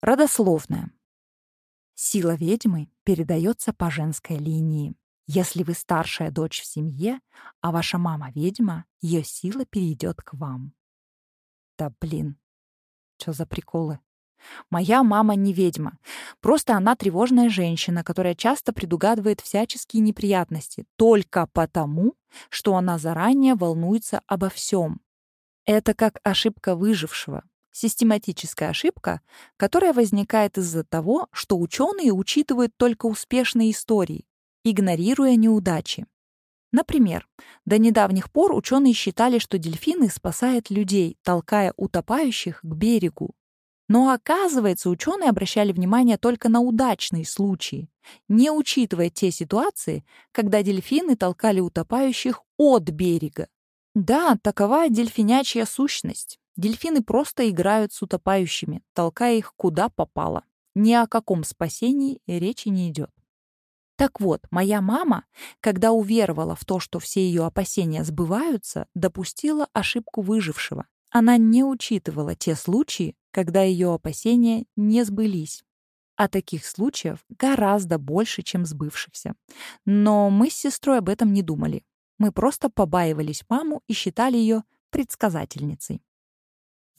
Родословная. Сила ведьмы передается по женской линии. Если вы старшая дочь в семье, а ваша мама ведьма, ее сила перейдет к вам. Да блин, что за приколы? Моя мама не ведьма. Просто она тревожная женщина, которая часто предугадывает всяческие неприятности только потому, что она заранее волнуется обо всем. Это как ошибка выжившего. Систематическая ошибка, которая возникает из-за того, что ученые учитывают только успешные истории, игнорируя неудачи. Например, до недавних пор ученые считали, что дельфины спасают людей, толкая утопающих к берегу. Но оказывается, ученые обращали внимание только на удачные случаи, не учитывая те ситуации, когда дельфины толкали утопающих от берега. Да, такова дельфинячья сущность. Дельфины просто играют с утопающими, толкая их куда попало. Ни о каком спасении речи не идет. Так вот, моя мама, когда уверовала в то, что все ее опасения сбываются, допустила ошибку выжившего. Она не учитывала те случаи, когда ее опасения не сбылись. А таких случаев гораздо больше, чем сбывшихся. Но мы с сестрой об этом не думали. Мы просто побаивались маму и считали ее предсказательницей.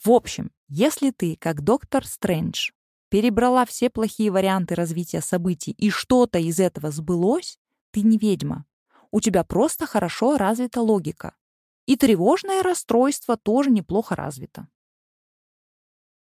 В общем, если ты, как доктор Стрэндж, перебрала все плохие варианты развития событий, и что-то из этого сбылось, ты не ведьма. У тебя просто хорошо развита логика. И тревожное расстройство тоже неплохо развито.